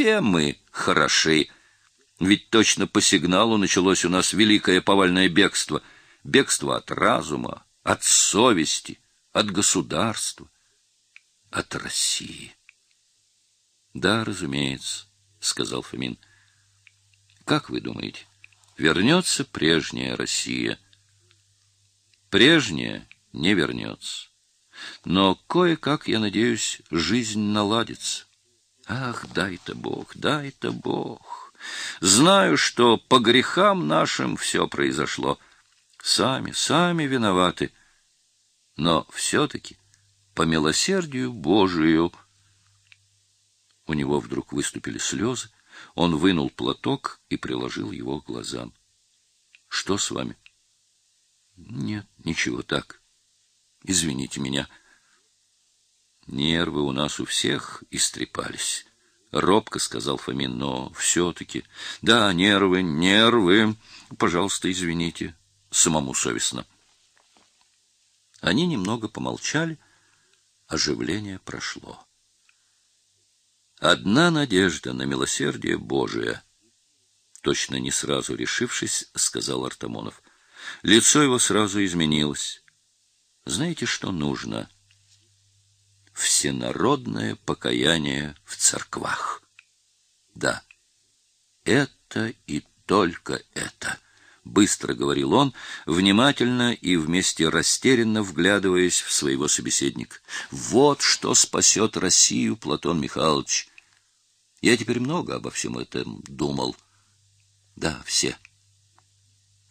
все мы хороши. Ведь точно по сигналу началось у нас великое повальное бегство. Бегство от разума, от совести, от государства, от России. — Да, разумеется, — сказал Фомин. — Как вы думаете, вернется прежняя Россия? Прежняя не вернется. Но кое-как, я надеюсь, жизнь наладится. Ах, дай-то Бог, дай-то Бог. Знаю, что по грехам нашим все произошло. Сами, сами виноваты. Но все-таки по милосердию Божию... У него вдруг выступили слезы. Он вынул платок и приложил его к глазам. — Что с вами? — Нет, ничего так. Извините меня. Нервы у нас у всех истрепались. Робко сказал Фомин, но все-таки... Да, нервы, нервы. Пожалуйста, извините. Самому совестно. Они немного помолчали. Оживление прошло. Одна надежда на милосердие Божие. Точно не сразу решившись, сказал Артамонов. Лицо его сразу изменилось. Знаете, что нужно? Всенародное покаяние в церквах. Да, это и только это, быстро говорил он, внимательно и вместе растерянно вглядываясь в своего собеседника. Вот что спасет Россию, Платон Михайлович. Я теперь много обо всем этом думал. Да, все.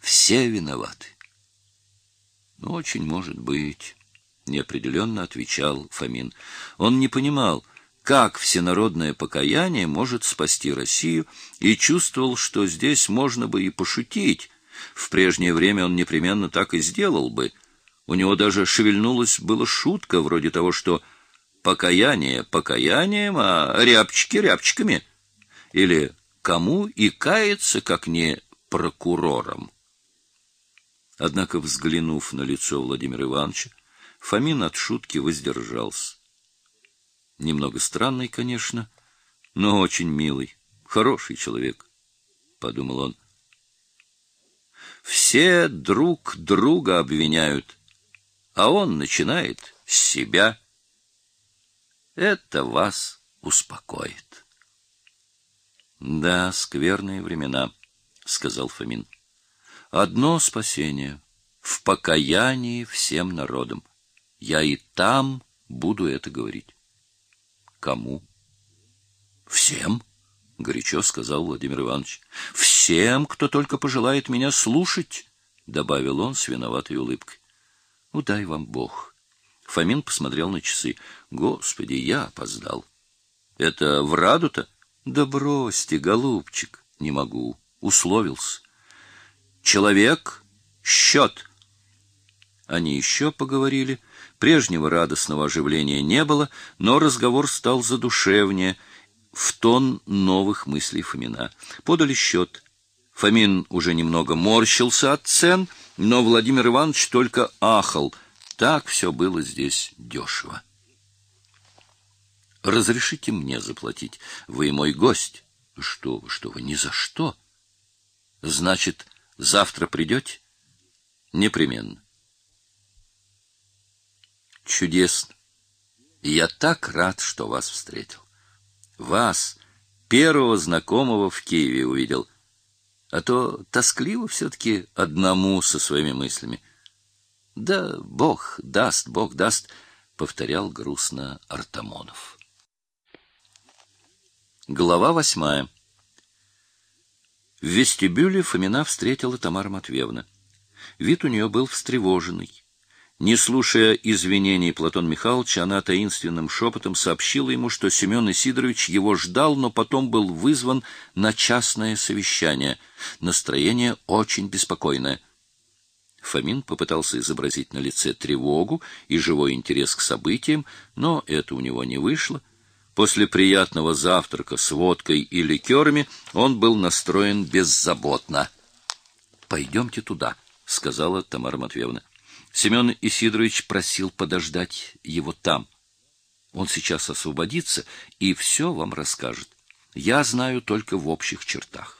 Все виноваты. Ну, очень может быть, неопределенно отвечал Фомин. Он не понимал, как всенародное покаяние может спасти Россию, и чувствовал, что здесь можно бы и пошутить. В прежнее время он непременно так и сделал бы. У него даже шевельнулась была шутка вроде того, что покаяние покаянием, а рябчики рябчиками. Или кому и каяться, как не прокурором. Однако, взглянув на лицо Владимира Ивановича, Фомин от шутки воздержался. Немного странный, конечно, но очень милый, хороший человек, — подумал он. Все друг друга обвиняют, а он начинает с себя. Это вас успокоит. — Да, скверные времена, — сказал Фомин. Одно спасение — в покаянии всем народам. Я и там буду это говорить. Кому? Всем, — горячо сказал Владимир Иванович. Всем, кто только пожелает меня слушать, — добавил он с виноватой улыбкой. Ну, дай вам Бог. Фомин посмотрел на часы. Господи, я опоздал. Это в Раду-то? Да бросьте, голубчик. Не могу. Условился. Человек, счет. Они еще поговорили. Прежнего радостного оживления не было, но разговор стал задушевнее, в тон новых мыслей Фомина. Подали счет. Фомин уже немного морщился от цен, но Владимир Иванович только ахал. Так все было здесь дешево. «Разрешите мне заплатить? Вы мой гость». «Что вы, что вы, ни за что». «Значит, Завтра придете? Непременно. Чудесно. Я так рад, что вас встретил. Вас, первого знакомого в Киеве, увидел. А то тоскливо все-таки одному со своими мыслями. Да, Бог даст, Бог даст, повторял грустно Артамонов. Глава восьмая. В вестибюле Фомина встретила Тамара Матвеевна. Вид у нее был встревоженный. Не слушая извинений Платон Михайлович, она таинственным шепотом сообщила ему, что Семен Исидорович его ждал, но потом был вызван на частное совещание. Настроение очень беспокойное. Фомин попытался изобразить на лице тревогу и живой интерес к событиям, но это у него не вышло. После приятного завтрака с водкой и ликерами он был настроен беззаботно. — Пойдемте туда, — сказала Тамара Матвеевна. Семен Исидорович просил подождать его там. Он сейчас освободится и все вам расскажет. я знаю только в общих чертах.